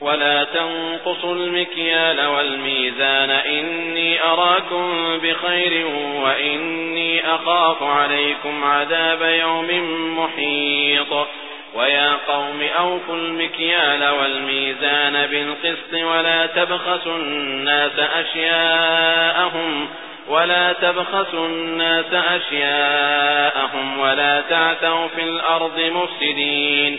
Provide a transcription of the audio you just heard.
ولا تنقصوا المكيال والميزان إني أراكم بخير وإني أخاف عليكم عذاب يوم محيط ويا قوم أوفوا المكيال والميزان بالقسط ولا تبخسوا الناس أشياءهم ولا تبخسوا الناس أشياءهم ولا تعتوا في الأرض مفسدين